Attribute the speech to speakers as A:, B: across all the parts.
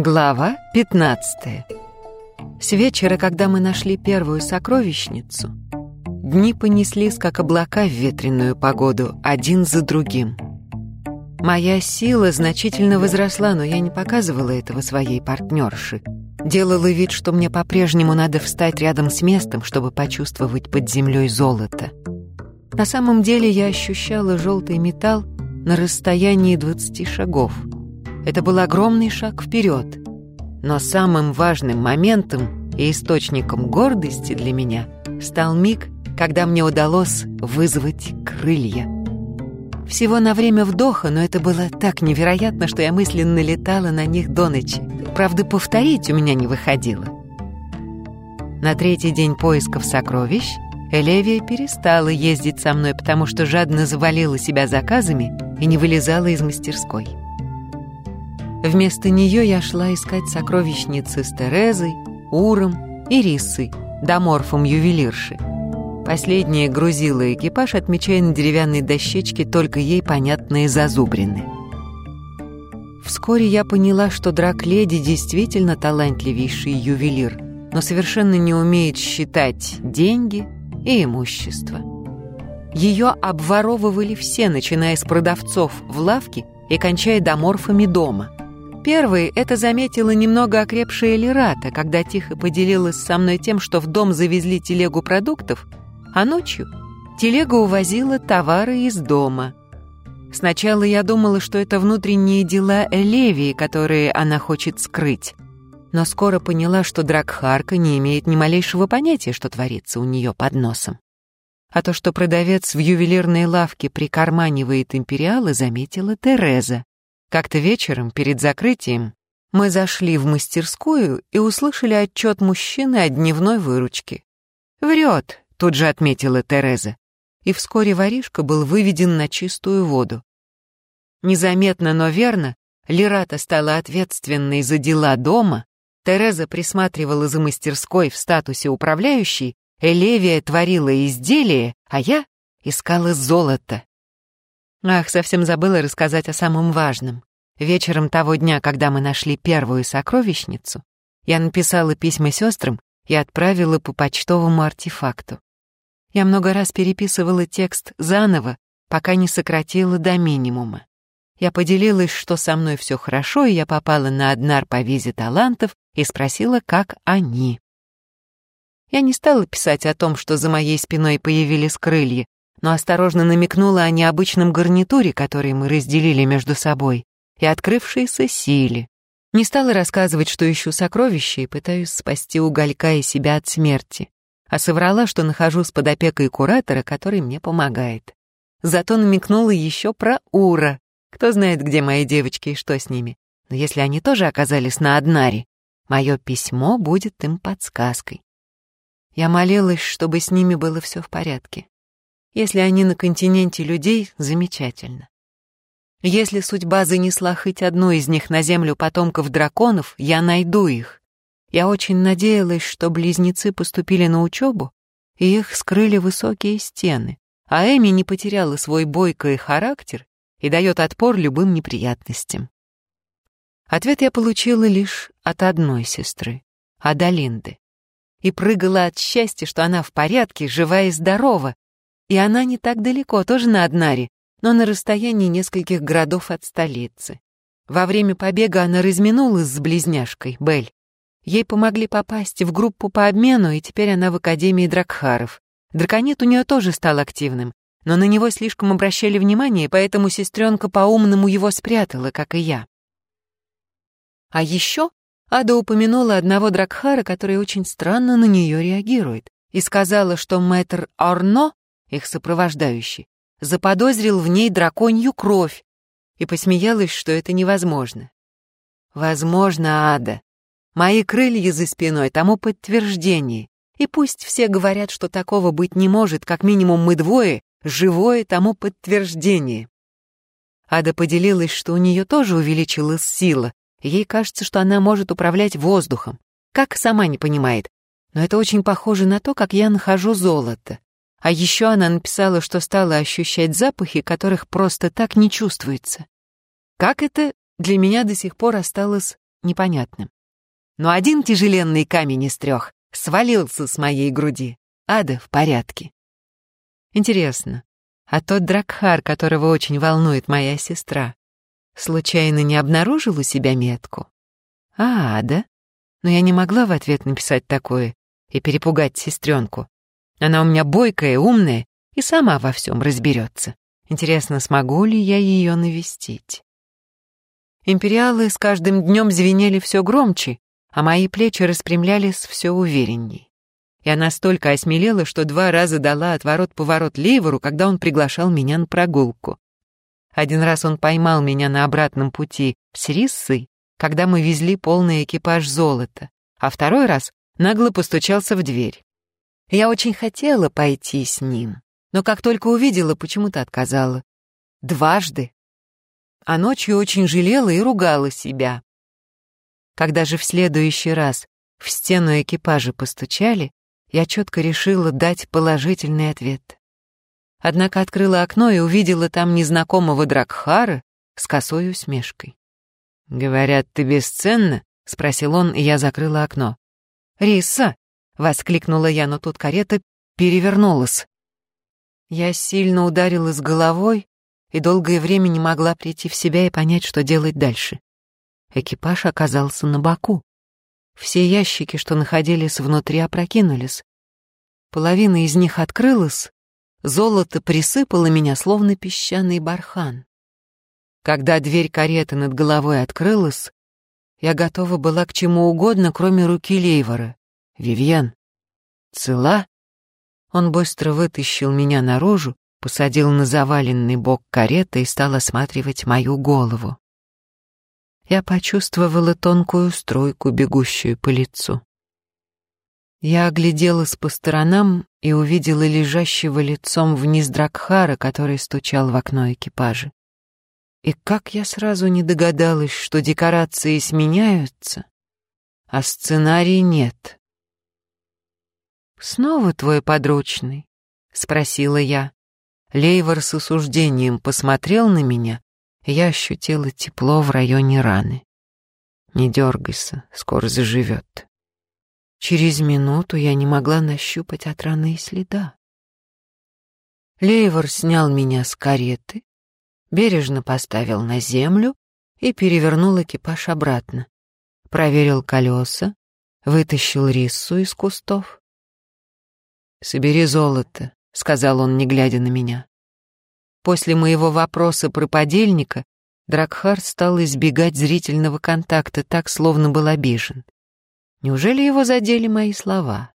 A: Глава 15 С вечера, когда мы нашли первую сокровищницу, дни понеслись, как облака в ветреную погоду, один за другим. Моя сила значительно возросла, но я не показывала этого своей партнерше. Делала вид, что мне по-прежнему надо встать рядом с местом, чтобы почувствовать под землей золото. На самом деле я ощущала желтый металл на расстоянии 20 шагов — это был огромный шаг вперед. Но самым важным моментом и источником гордости для меня стал миг, когда мне удалось вызвать крылья. Всего на время вдоха, но это было так невероятно, что я мысленно летала на них до ночи. Правда, повторить у меня не выходило. На третий день поисков сокровищ Элевия перестала ездить со мной, потому что жадно завалила себя заказами и не вылезала из мастерской. Вместо нее я шла искать сокровищницы с Терезой, Уром и Риссой, доморфом ювелирши. Последняя грузила экипаж, отмечая на деревянной дощечке только ей понятные зазубрины. Вскоре я поняла, что Дракледи действительно талантливейший ювелир, но совершенно не умеет считать деньги и имущество. Ее обворовывали все, начиная с продавцов в лавке и кончая доморфами дома – Первой это заметила немного окрепшая Лерата, когда тихо поделилась со мной тем, что в дом завезли телегу продуктов, а ночью телега увозила товары из дома. Сначала я думала, что это внутренние дела Элевии, которые она хочет скрыть. Но скоро поняла, что Дракхарка не имеет ни малейшего понятия, что творится у нее под носом. А то, что продавец в ювелирной лавке прикарманивает империалы, заметила Тереза. Как-то вечером, перед закрытием, мы зашли в мастерскую и услышали отчет мужчины о дневной выручке. «Врет», — тут же отметила Тереза. И вскоре воришка был выведен на чистую воду. Незаметно, но верно, Лерата стала ответственной за дела дома, Тереза присматривала за мастерской в статусе управляющей, Элевия творила изделия, а я искала золото. Ах, совсем забыла рассказать о самом важном. Вечером того дня, когда мы нашли первую сокровищницу, я написала письма сестрам и отправила по почтовому артефакту. Я много раз переписывала текст заново, пока не сократила до минимума. Я поделилась, что со мной все хорошо, и я попала на Однар по визе талантов и спросила, как они. Я не стала писать о том, что за моей спиной появились крылья, но осторожно намекнула о необычном гарнитуре, который мы разделили между собой, и открывшейся силе. Не стала рассказывать, что ищу сокровища и пытаюсь спасти уголька и себя от смерти, а соврала, что нахожусь под опекой куратора, который мне помогает. Зато намекнула еще про Ура. Кто знает, где мои девочки и что с ними. Но если они тоже оказались на Однаре, мое письмо будет им подсказкой. Я молилась, чтобы с ними было все в порядке. Если они на континенте людей, замечательно. Если судьба занесла хоть одну из них на землю потомков драконов, я найду их. Я очень надеялась, что близнецы поступили на учебу, и их скрыли высокие стены, а Эми не потеряла свой бойкий характер и дает отпор любым неприятностям. Ответ я получила лишь от одной сестры, Адалинды, и прыгала от счастья, что она в порядке, жива и здорова, и она не так далеко, тоже на Однаре, но на расстоянии нескольких городов от столицы. Во время побега она разминулась с близняшкой, Бель. Ей помогли попасть в группу по обмену, и теперь она в Академии Дракхаров. Драконит у нее тоже стал активным, но на него слишком обращали внимание, поэтому сестренка по-умному его спрятала, как и я. А еще Ада упомянула одного Дракхара, который очень странно на нее реагирует, и сказала, что мэтр Арно их сопровождающий, заподозрил в ней драконью кровь и посмеялась, что это невозможно. Возможно, Ада. Мои крылья за спиной тому подтверждение. И пусть все говорят, что такого быть не может, как минимум мы двое, живое тому подтверждение. Ада поделилась, что у нее тоже увеличилась сила. Ей кажется, что она может управлять воздухом. Как сама не понимает. Но это очень похоже на то, как я нахожу золото. А еще она написала, что стала ощущать запахи, которых просто так не чувствуется. Как это, для меня до сих пор осталось непонятным. Но один тяжеленный камень из трех свалился с моей груди. Ада в порядке. Интересно, а тот Дракхар, которого очень волнует моя сестра, случайно не обнаружил у себя метку? А, Ада? Но я не могла в ответ написать такое и перепугать сестренку. Она у меня бойкая, умная и сама во всем разберется. Интересно, смогу ли я ее навестить? Империалы с каждым днем звенели все громче, а мои плечи распрямлялись все уверенней. Я настолько осмелела, что два раза дала отворот-поворот Лейвору, когда он приглашал меня на прогулку. Один раз он поймал меня на обратном пути с Риссой, когда мы везли полный экипаж золота, а второй раз нагло постучался в дверь. Я очень хотела пойти с ним, но как только увидела, почему-то отказала. Дважды. А ночью очень жалела и ругала себя. Когда же в следующий раз в стену экипажа постучали, я четко решила дать положительный ответ. Однако открыла окно и увидела там незнакомого Дракхара с косой усмешкой. «Говорят, ты бесценна?» — спросил он, и я закрыла окно. «Риса!» — воскликнула я, но тут карета перевернулась. Я сильно ударилась головой и долгое время не могла прийти в себя и понять, что делать дальше. Экипаж оказался на боку. Все ящики, что находились внутри, опрокинулись. Половина из них открылась, золото присыпало меня, словно песчаный бархан. Когда дверь кареты над головой открылась, я готова была к чему угодно, кроме руки Лейвора. «Вивьен, цела?» Он быстро вытащил меня наружу, посадил на заваленный бок кареты и стал осматривать мою голову я почувствовала тонкую струйку, бегущую по лицу. Я огляделась по сторонам и увидела лежащего лицом вниз Дракхара, который стучал в окно экипажа. И как я сразу не догадалась, что декорации сменяются, а сценарий нет. «Снова твой подручный?» — спросила я. Лейвор с осуждением посмотрел на меня я ощутила тепло в районе раны. Не дергайся, скоро заживет. Через минуту я не могла нащупать от раны и следа. Лейвор снял меня с кареты, бережно поставил на землю и перевернул экипаж обратно. Проверил колеса, вытащил рису из кустов. «Собери золото», — сказал он, не глядя на меня. После моего вопроса про подельника Дракхар стал избегать зрительного контакта, так словно был обижен. Неужели его задели мои слова?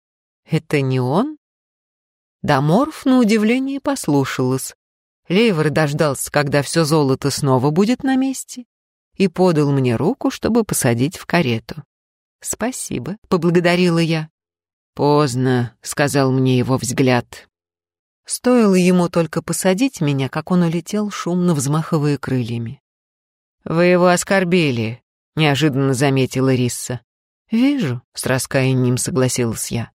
A: Это не он? Даморф, на удивление, послушалась. Лейвор дождался, когда все золото снова будет на месте, и подал мне руку, чтобы посадить в карету. «Спасибо», — поблагодарила я. «Поздно», — сказал мне его взгляд. Стоило ему только посадить меня, как он улетел, шумно взмахивая крыльями. «Вы его оскорбили», — неожиданно заметила Рисса. «Вижу», — с раскаянием согласилась я.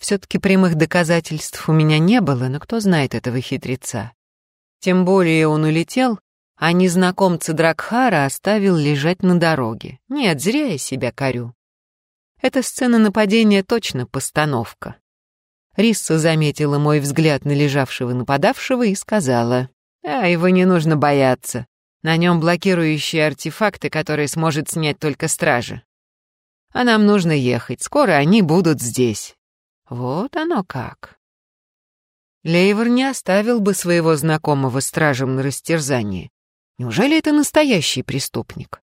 A: «Все-таки прямых доказательств у меня не было, но кто знает этого хитреца. Тем более он улетел, а незнакомца Дракхара оставил лежать на дороге. Нет, зря я себя корю. Эта сцена нападения точно постановка. Рисса заметила мой взгляд на лежавшего нападавшего и сказала, «А, его не нужно бояться. На нем блокирующие артефакты, которые сможет снять только стража. А нам нужно ехать, скоро они будут здесь». Вот оно как. Лейвор не оставил бы своего знакомого стражем на растерзание. Неужели это настоящий преступник?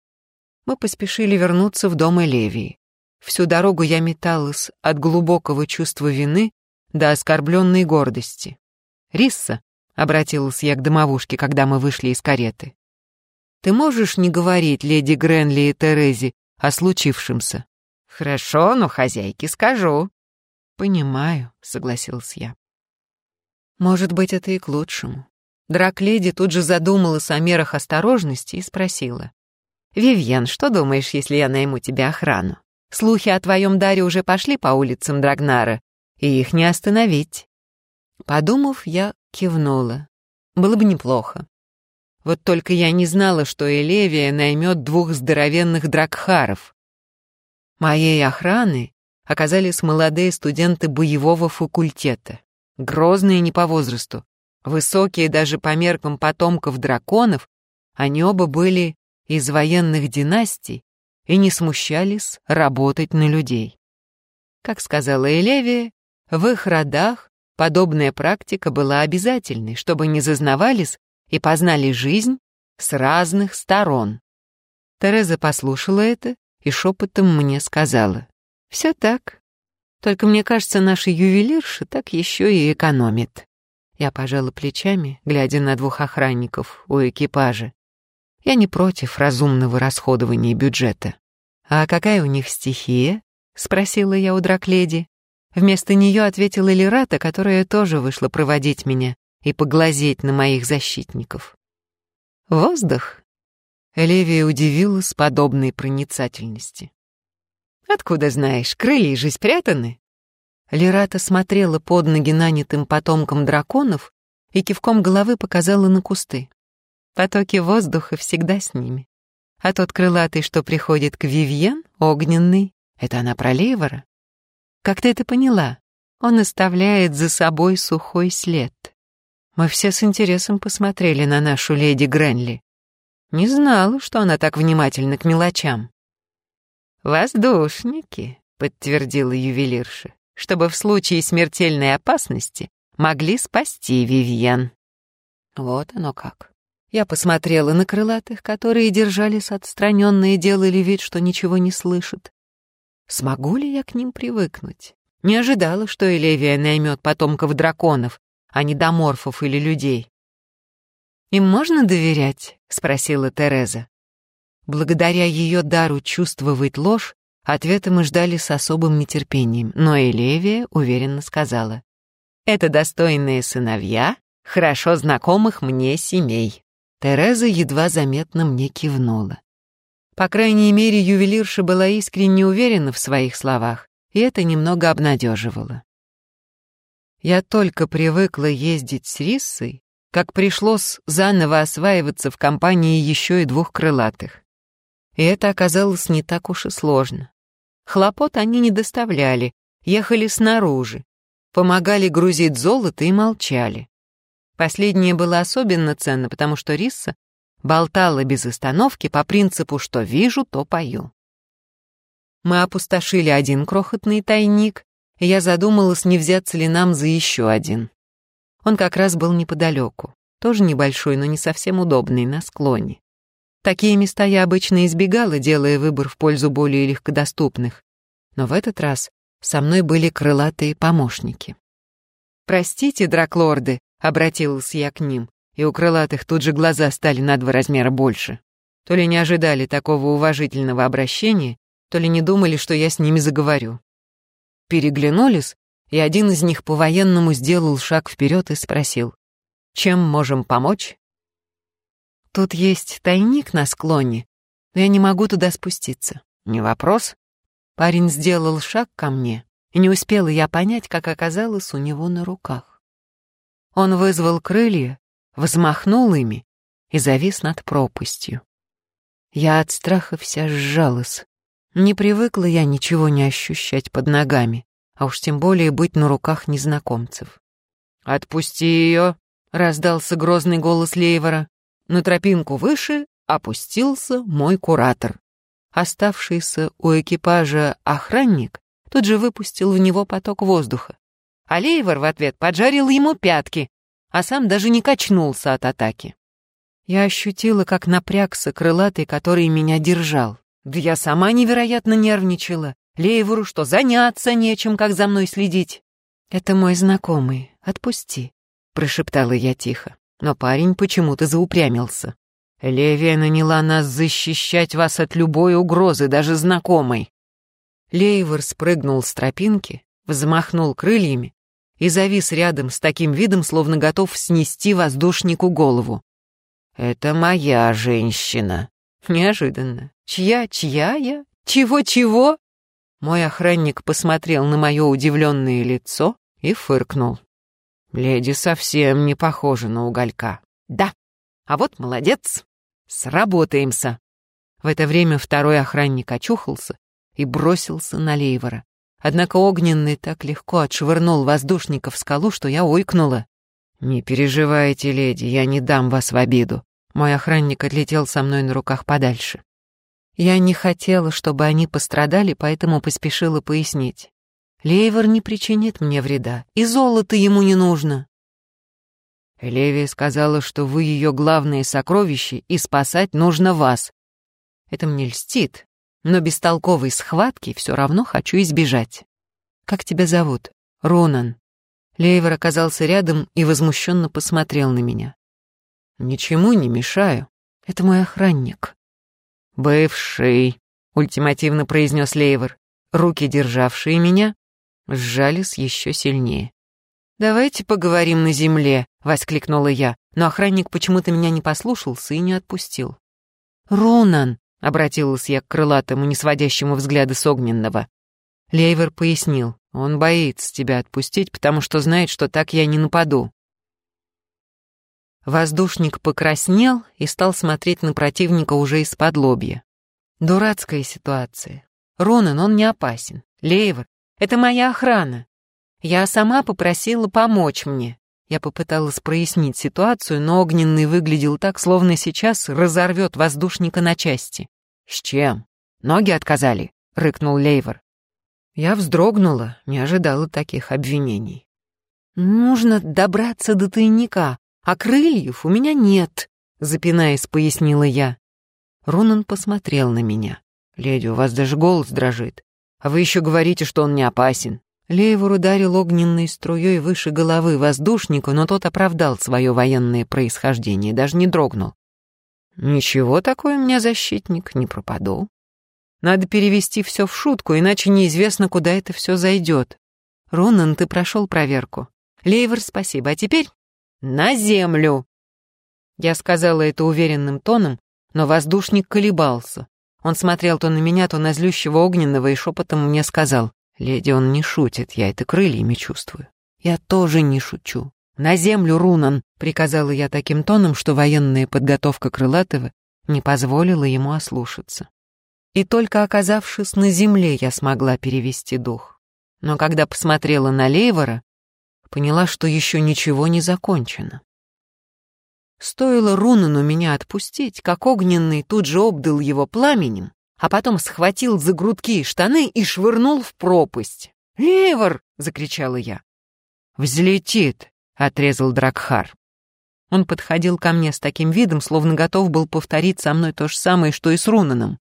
A: Мы поспешили вернуться в дом Элевии. Всю дорогу я металась от глубокого чувства вины до оскорбленной гордости. «Рисса», — обратилась я к домовушке, когда мы вышли из кареты, «ты можешь не говорить леди Гренли и Терезе о случившемся?» «Хорошо, но хозяйке скажу». «Понимаю», — согласилась я. «Может быть, это и к лучшему». Дракледи тут же задумалась о мерах осторожности и спросила. «Вивьен, что думаешь, если я найму тебе охрану? Слухи о твоем даре уже пошли по улицам Драгнара, и их не остановить. Подумав, я кивнула. Было бы неплохо. Вот только я не знала, что Элевия наймет двух здоровенных дракхаров. Моей охраны оказались молодые студенты боевого факультета, грозные не по возрасту, высокие даже по меркам потомков драконов, они оба были из военных династий и не смущались работать на людей. Как сказала Элевия, в их родах подобная практика была обязательной, чтобы не зазнавались и познали жизнь с разных сторон. Тереза послушала это и шепотом мне сказала. «Все так. Только мне кажется, наша ювелирша так еще и экономит». Я пожала плечами, глядя на двух охранников у экипажа. Я не против разумного расходования бюджета. «А какая у них стихия?» — спросила я у Дракледи. Вместо нее ответила Лерата, которая тоже вышла проводить меня и поглазеть на моих защитников. «Воздух?» Элевия удивилась подобной проницательности. «Откуда знаешь, крылья же спрятаны?» Лерата смотрела под ноги нанятым потомкам драконов и кивком головы показала на кусты. Потоки воздуха всегда с ними. А тот крылатый, что приходит к Вивьен, огненный, это она про Лейвора? Как ты это поняла? Он оставляет за собой сухой след. Мы все с интересом посмотрели на нашу леди Гренли. Не знала, что она так внимательна к мелочам. «Воздушники», — подтвердила ювелирша, «чтобы в случае смертельной опасности могли спасти Вивьен». Вот оно как. Я посмотрела на крылатых, которые держались отстраненно и делали вид, что ничего не слышат. Смогу ли я к ним привыкнуть? Не ожидала, что Элевия наймет потомков драконов, а не доморфов или людей. «Им можно доверять?» — спросила Тереза. Благодаря ее дару чувствовать ложь, ответа мы ждали с особым нетерпением, но Элевия уверенно сказала. «Это достойные сыновья, хорошо знакомых мне семей». Тереза едва заметно мне кивнула. По крайней мере, ювелирша была искренне уверена в своих словах, и это немного обнадеживало. Я только привыкла ездить с Риссой, как пришлось заново осваиваться в компании еще и двух крылатых. И это оказалось не так уж и сложно. Хлопот они не доставляли, ехали снаружи, помогали грузить золото и молчали. Последнее было особенно ценно, потому что Рисса болтала без остановки по принципу «что вижу, то пою». Мы опустошили один крохотный тайник, и я задумалась, не взяться ли нам за еще один. Он как раз был неподалеку, тоже небольшой, но не совсем удобный, на склоне. Такие места я обычно избегала, делая выбор в пользу более легкодоступных. Но в этот раз со мной были крылатые помощники. «Простите, драклорды», — обратилась я к ним, и у крылатых тут же глаза стали на два размера больше. То ли не ожидали такого уважительного обращения, то ли не думали, что я с ними заговорю. Переглянулись, и один из них по-военному сделал шаг вперед и спросил, «Чем можем помочь?» Тут есть тайник на склоне, но я не могу туда спуститься. Не вопрос. Парень сделал шаг ко мне, и не успела я понять, как оказалось у него на руках. Он вызвал крылья, взмахнул ими и завис над пропастью. Я от страха вся сжалась. Не привыкла я ничего не ощущать под ногами, а уж тем более быть на руках незнакомцев. «Отпусти ее!» — раздался грозный голос Лейвора. На тропинку выше опустился мой куратор. Оставшийся у экипажа охранник тут же выпустил в него поток воздуха. А Лейвор в ответ поджарил ему пятки, а сам даже не качнулся от атаки. Я ощутила, как напрягся крылатый, который меня держал. Да я сама невероятно нервничала. Лейвору что, заняться нечем, как за мной следить? «Это мой знакомый, отпусти», — прошептала я тихо но парень почему-то заупрямился. «Левия наняла нас защищать вас от любой угрозы, даже знакомой». Лейвор спрыгнул с тропинки, взмахнул крыльями и завис рядом с таким видом, словно готов снести воздушнику голову. «Это моя женщина». Неожиданно. «Чья, чья я? Чего-чего?» Мой охранник посмотрел на мое удивленное лицо и фыркнул. Леди совсем не похожа на уголька. Да, А вот молодец. Сработаемся. В это время второй охранник очухался и бросился на Лейвора. Однако огненный так легко отшвырнул воздушника в скалу, что я ойкнула. «Не переживайте, леди, я не дам вас в обиду». Мой охранник отлетел со мной на руках подальше. Я не хотела, чтобы они пострадали, поэтому поспешила пояснить. Лейвор не причинит мне вреда, и золото ему не нужно. Левия сказала, что вы ее главное сокровище, и спасать нужно вас. Это мне льстит, но бестолковой схватки все равно хочу избежать. Как тебя зовут? Ронан. Лейвор оказался рядом и возмущенно посмотрел на меня. Ничему не мешаю. Это мой охранник. Бывший, ультимативно произнес Лейвор. Руки, державшие меня, сжались еще сильнее. «Давайте поговорим на земле», — воскликнула я, но охранник почему-то меня не послушался и не отпустил. «Рунан», — обратилась я к крылатому, не сводящему взгляда с огненного. Лейвер пояснил, он боится тебя отпустить, потому что знает, что так я не нападу. Воздушник покраснел и стал смотреть на противника уже из-под лобья. Дурацкая ситуация. Ронан, он не опасен. Лейвер, это моя охрана. Я сама попросила помочь мне. Я попыталась прояснить ситуацию, но огненный выглядел так, словно сейчас разорвет воздушника на части. «С чем? Ноги отказали?» — рыкнул Лейвор. Я вздрогнула, не ожидала таких обвинений. «Нужно добраться до тайника, а крыльев у меня нет», — запинаясь, пояснила я. Рунан посмотрел на меня. «Леди, у вас даже голос дрожит. А вы еще говорите, что он не опасен. Лейвор ударил огненной струей выше головы воздушнику, но тот оправдал свое военное происхождение, даже не дрогнул. «Ничего такое у меня защитник, не пропаду. Надо перевести все в шутку, иначе неизвестно, куда это все зайдет. Ронан, ты прошел проверку. Лейвор, спасибо. А теперь на землю!» Я сказала это уверенным тоном, но воздушник колебался. Он смотрел то на меня, то на злющего огненного и шепотом мне сказал, «Леди, он не шутит, я это крыльями чувствую». «Я тоже не шучу. На землю, Рунан!» — приказала я таким тоном, что военная подготовка Крылатого не позволила ему ослушаться. И только оказавшись на земле, я смогла перевести дух. Но когда посмотрела на Лейвора, поняла, что еще ничего не закончено. Стоило Рунану меня отпустить, как огненный тут же обдал его пламенем, а потом схватил за грудки штаны и швырнул в пропасть. «Левер!» — закричала я. «Взлетит!» — отрезал Дракхар. Он подходил ко мне с таким видом, словно готов был повторить со мной то же самое, что и с Рунаном.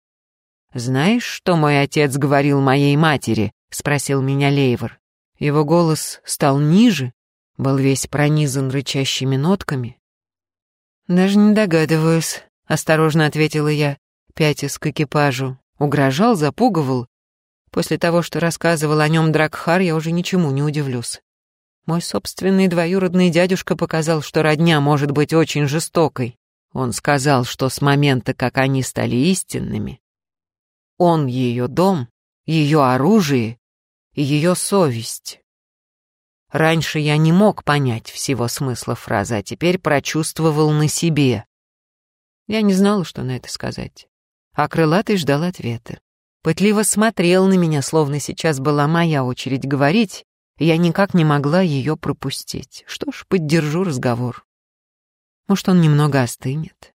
A: «Знаешь, что мой отец говорил моей матери?» — спросил меня Лейвор. Его голос стал ниже, был весь пронизан рычащими нотками. «Даже не догадываюсь», — осторожно ответила я пятясь к экипажу. Угрожал, запугивал. После того, что рассказывал о нем Дракхар, я уже ничему не удивлюсь. Мой собственный двоюродный дядюшка показал, что родня может быть очень жестокой. Он сказал, что с момента, как они стали истинными, он ее дом, ее оружие и ее совесть. Раньше я не мог понять всего смысла фразы, а теперь прочувствовал на себе. Я не знала, что на это сказать а крылатый ждал ответа. Пытливо смотрел на меня, словно сейчас была моя очередь говорить, и я никак не могла ее пропустить. Что ж, поддержу разговор. Может, он немного остынет.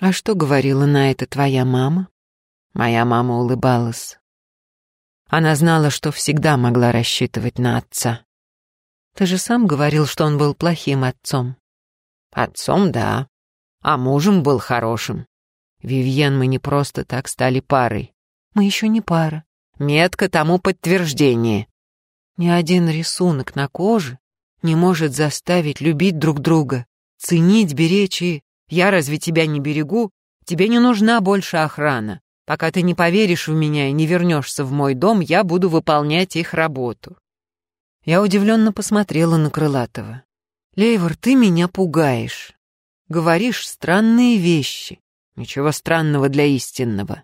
A: А что говорила на это твоя мама? Моя мама улыбалась. Она знала, что всегда могла рассчитывать на отца. Ты же сам говорил, что он был плохим отцом. Отцом, да, а мужем был хорошим. Вивьен, мы не просто так стали парой. Мы еще не пара. Метка тому подтверждение. Ни один рисунок на коже не может заставить любить друг друга, ценить, беречь и... Я разве тебя не берегу? Тебе не нужна больше охрана. Пока ты не поверишь в меня и не вернешься в мой дом, я буду выполнять их работу. Я удивленно посмотрела на Крылатова. Лейвор, ты меня пугаешь. Говоришь странные вещи. Ничего странного для истинного.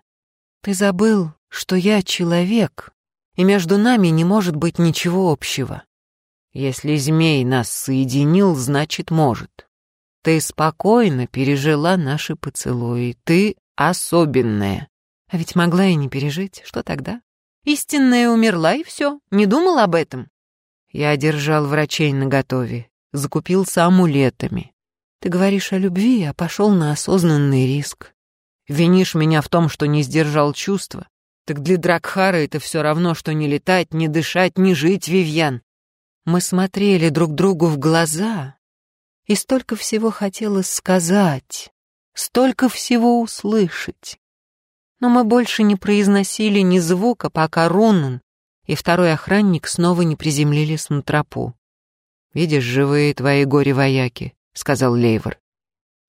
A: Ты забыл, что я человек, и между нами не может быть ничего общего. Если змей нас соединил, значит, может. Ты спокойно пережила наши поцелуи. Ты особенная. А ведь могла и не пережить. Что тогда? Истинная умерла, и все. Не думал об этом. Я держал врачей наготове, закупился амулетами. Ты говоришь о любви, а пошел на осознанный риск. Винишь меня в том, что не сдержал чувства. Так для Дракхара это все равно, что не летать, не дышать, не жить, Вивьян. Мы смотрели друг другу в глаза, и столько всего хотелось сказать, столько всего услышать. Но мы больше не произносили ни звука, пока Рунан и второй охранник снова не приземлились на тропу. «Видишь, живые твои горе-вояки», — сказал Лейвор.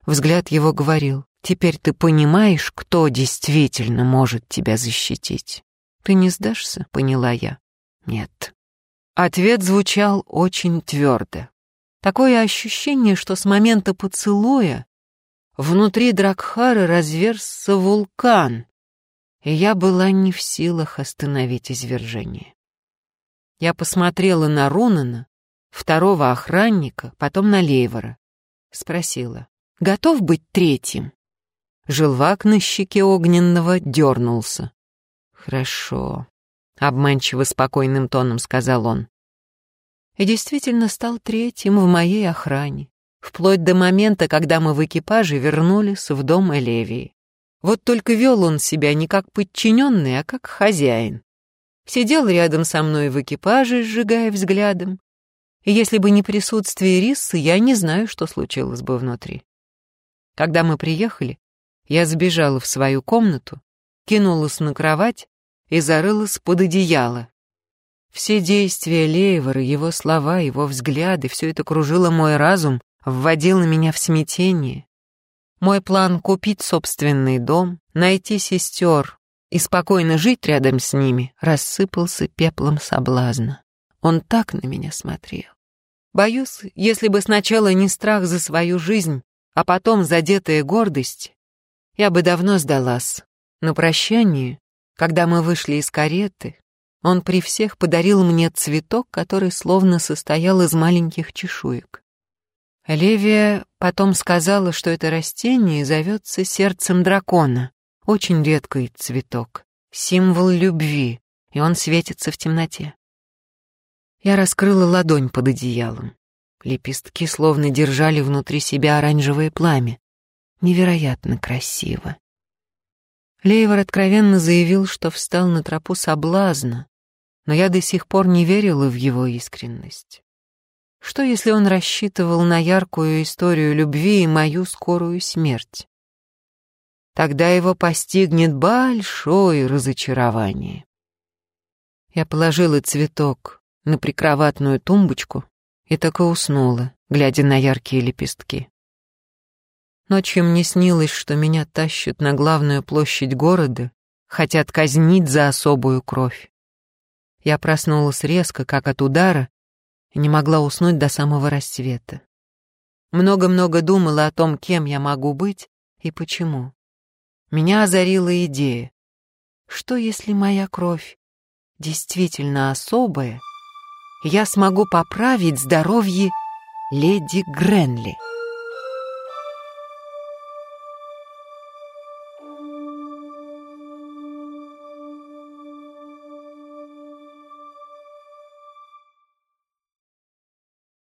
A: Взгляд его говорил, «Теперь ты понимаешь, кто действительно может тебя защитить». «Ты не сдашься?» — поняла я. «Нет». Ответ звучал очень твердо. Такое ощущение, что с момента поцелуя внутри Дракхары разверзся вулкан, и я была не в силах остановить извержение. Я посмотрела на Рунана, второго охранника, потом на Лейвора. Спросила, готов быть третьим? Желвак на щеке огненного дернулся. «Хорошо», обманчиво спокойным тоном сказал он. И действительно стал третьим в моей охране, вплоть до момента, когда мы в экипаже вернулись в дом Элевии. Вот только вел он себя не как подчиненный, а как хозяин. Сидел рядом со мной в экипаже, сжигая взглядом. И если бы не присутствие Риссы, я не знаю, что случилось бы внутри. Когда мы приехали, я сбежала в свою комнату, кинулась на кровать и зарылась под одеяло. Все действия Лейвора, его слова, его взгляды, все это кружило мой разум, вводило меня в смятение. Мой план купить собственный дом, найти сестер и спокойно жить рядом с ними рассыпался пеплом соблазна. Он так на меня смотрел. Боюсь, если бы сначала не страх за свою жизнь, а потом задетая гордость, я бы давно сдалась. На прощание когда мы вышли из кареты, он при всех подарил мне цветок, который словно состоял из маленьких чешуек. Левия потом сказала, что это растение зовется сердцем дракона. Очень редкий цветок, символ любви, и он светится в темноте. Я раскрыла ладонь под одеялом. Лепестки словно держали внутри себя оранжевое пламя. Невероятно красиво. Лейвор откровенно заявил, что встал на тропу соблазна, но я до сих пор не верила в его искренность. Что, если он рассчитывал на яркую историю любви и мою скорую смерть? Тогда его постигнет большое разочарование. Я положила цветок на прикроватную тумбочку и так и уснула, глядя на яркие лепестки. Ночью мне снилось, что меня тащат на главную площадь города, хотят казнить за особую кровь. Я проснулась резко, как от удара, и не могла уснуть до самого рассвета. Много-много думала о том, кем я могу быть и почему. Меня озарила идея. Что, если моя кровь действительно особая, я смогу поправить здоровье леди Гренли?